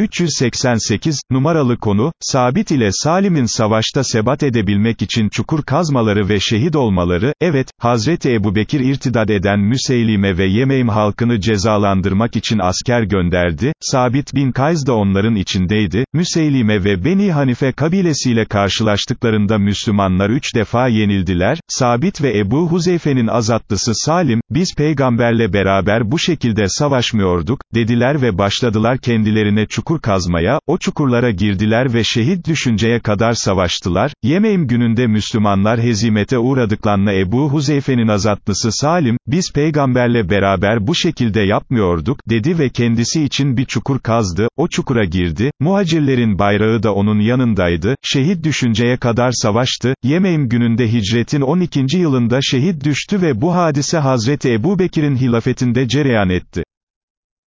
388, numaralı konu, Sabit ile Salim'in savaşta sebat edebilmek için çukur kazmaları ve şehit olmaları, evet, Hazreti Ebu Bekir irtidad eden Müseylime ve Yemeym halkını cezalandırmak için asker gönderdi, Sabit bin Kays da onların içindeydi, Müseylime ve Beni Hanife kabilesiyle karşılaştıklarında Müslümanlar üç defa yenildiler, Sabit ve Ebu Huzeyfe'nin azatlısı Salim, biz peygamberle beraber bu şekilde savaşmıyorduk, dediler ve başladılar kendilerine çukur çukur kazmaya, o çukurlara girdiler ve şehit düşünceye kadar savaştılar, Yemeğim gününde Müslümanlar hezimete uğradıklarına Ebu Huzeyfe'nin azatlısı Salim, biz peygamberle beraber bu şekilde yapmıyorduk, dedi ve kendisi için bir çukur kazdı, o çukura girdi, muhacirlerin bayrağı da onun yanındaydı, şehit düşünceye kadar savaştı, Yemeğim gününde hicretin 12. yılında şehit düştü ve bu hadise Hazreti Ebu Bekir'in hilafetinde cereyan etti.